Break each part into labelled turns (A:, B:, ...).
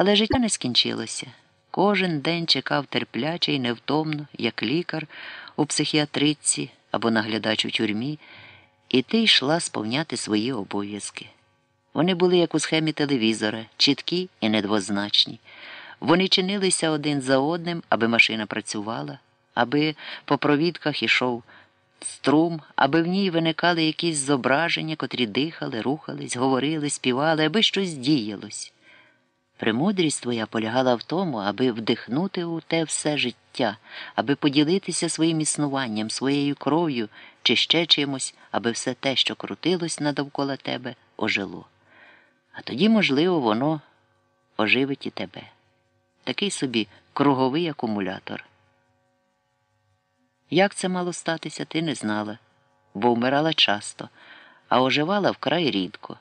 A: Але життя не скінчилося. Кожен день чекав терпляче і невтомно, як лікар у психіатриці або наглядач у тюрмі, і ти йшла сповняти свої обов'язки. Вони були як у схемі телевізора, чіткі і недвозначні. Вони чинилися один за одним, аби машина працювала, аби по провідках ішов струм, аби в ній виникали якісь зображення, котрі дихали, рухались, говорили, співали, аби щось діялось. Премудрість твоя полягала в тому, аби вдихнути у те все життя, аби поділитися своїм існуванням, своєю кров'ю чи ще чимось, аби все те, що крутилось надовкола тебе, ожило. А тоді, можливо, воно оживить і тебе. Такий собі круговий акумулятор. Як це мало статися, ти не знала, бо вмирала часто, а оживала вкрай рідко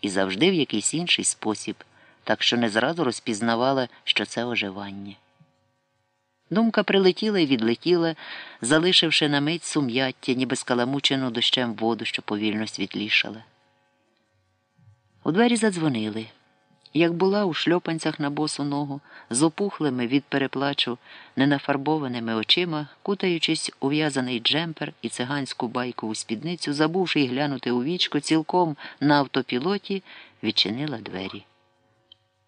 A: і завжди в якийсь інший спосіб, так що не зразу розпізнавала, що це оживання. Думка прилетіла і відлетіла, залишивши на мить сум'яття, ніби скаламучену дощем воду, що повільно світлішала. У двері задзвонили. Як була у шльопанцях на босу ногу, з опухлими від переплачу, ненафарбованими очима, кутаючись у в'язаний джемпер і циганську байкову спідницю, забувши й глянути у вічко, цілком на автопілоті, відчинила двері.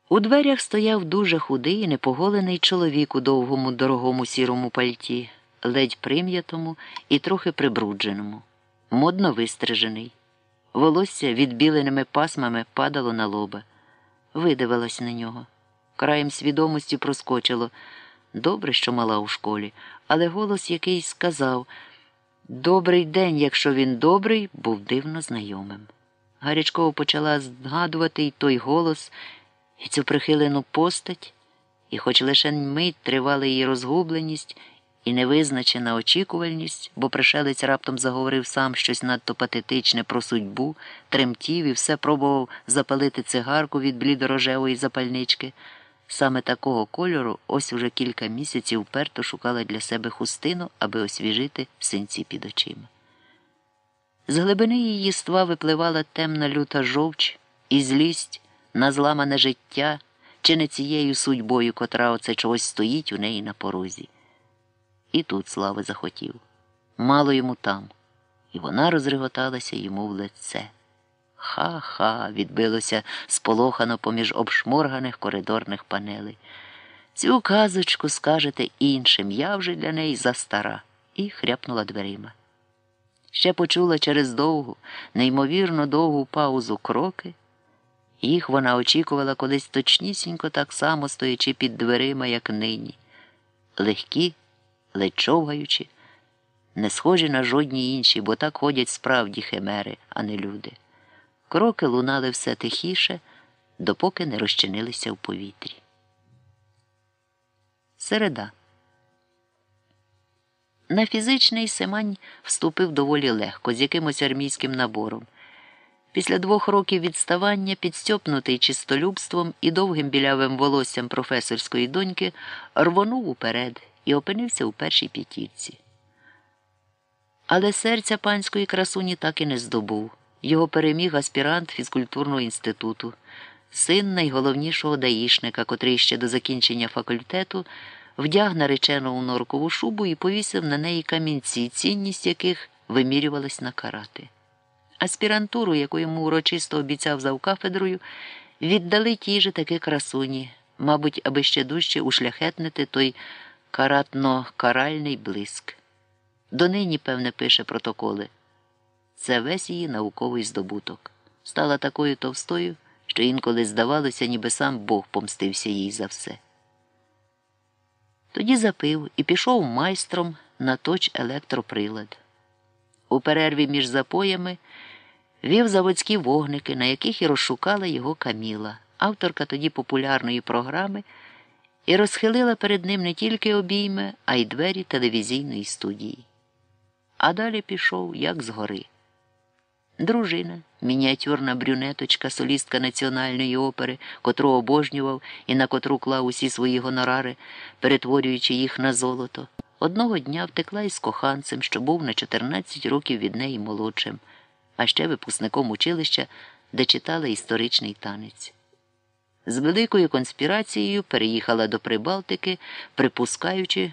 A: У дверях стояв дуже худий і непоголений чоловік у довгому дорогому сірому пальті, ледь прим'ятому і трохи прибрудженому, модно вистрижений. Волосся відбіленими пасмами падало на лоба. Видивилась на нього. Краєм свідомості проскочило. Добре, що мала у школі, але голос якийсь сказав Добрий день, якщо він добрий, був дивно знайомим. Гарячково почала згадувати й той голос, і цю прихилену постать, і, хоч лише мить тривала її розгубленість і невизначена очікувальність, бо пришелець раптом заговорив сам щось надто патетичне про судьбу, тремтів і все пробував запалити цигарку від блідорожевої запальнички. Саме такого кольору ось уже кілька місяців вперто шукала для себе хустину, аби освіжити синці під очима. З глибини її єства випливала темна люта жовч і злість на зламане життя, чи не цією судьбою, котра оце чогось стоїть у неї на порозі. І тут слави захотів. Мало йому там, і вона розреготалася йому в лице. Ха-ха, відбилося сполохано поміж обшморганих коридорних панелей. Цю казочку скажете іншим, я вже для неї застара, і хряпнула дверима. Ще почула через довгу, неймовірно довгу паузу кроки. Їх вона очікувала колись точнісінько так само стоячи під дверима, як нині, легкі, ледь човгаючи, не схожі на жодні інші, бо так ходять справді химери, а не люди. Кроки лунали все тихіше, допоки не розчинилися в повітрі. Середа. На фізичний Семань вступив доволі легко, з якимось армійським набором. Після двох років відставання, підстьопнутий чистолюбством і довгим білявим волоссям професорської доньки, рвонув уперед і опинився у першій п'ятірці. Але серця панської красуні так і не здобув. Його переміг аспірант фізкультурного інституту, син найголовнішого даїшника, котрий ще до закінчення факультету вдяг наречену у норкову шубу і повісив на неї камінці, цінність яких вимірювалась на карати. Аспірантуру, яку йому урочисто обіцяв завкафедрою, віддали тій же таки красуні, мабуть, аби ще дужче ушляхетнити той каратно-каральний блиск. Донині, певне, пише протоколи. Це весь її науковий здобуток. Стала такою товстою, що інколи здавалося, ніби сам Бог помстився їй за все. Тоді запив і пішов майстром на точ електроприлад. У перерві між запоями вів заводські вогники, на яких і розшукала його Каміла, авторка тоді популярної програми, і розхилила перед ним не тільки обійми, а й двері телевізійної студії. А далі пішов, як згори. Дружина, мініатюрна брюнеточка, солістка національної опери, котру обожнював і на котру клав усі свої гонорари, перетворюючи їх на золото, одного дня втекла із коханцем, що був на 14 років від неї молодшим, а ще випускником училища, де читала історичний танець. з великою конспірацією переїхала до Прибалтики, припускаючи,